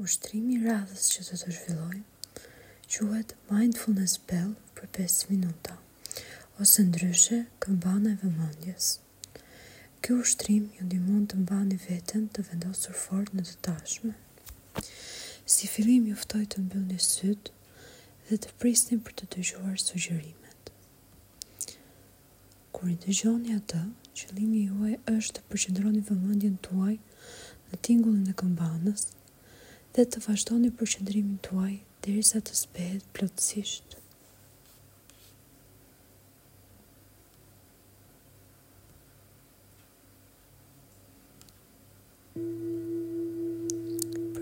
Ushtrimi i radhës që do të zhvillojmë quhet Mindfulness Bell për pesë minuta, ose ndryshe këmbana e vëmendjes. Ky ushtrim ju ndihmon të mbani veten të vendosur fort në të tashmen. Si fillim ju ftoj të mbyllni sytë dhe të prisni për të dëgjuar sugjerimet. Kur e dëgjoni atë, qëllimi juaj është të përqendroni vëmendjen tuaj në tingullin e këmbanës dhe të vazhdoni përqendrimin tuaj derisa të zbehet plotësisht.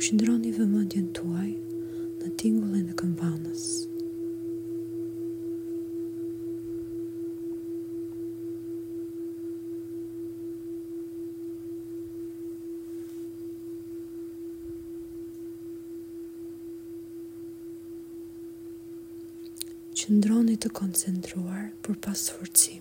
Përqendroni vëmendjen tuaj në tingullin e këmbanës. Qëndroni të koncentruar për pasforcim.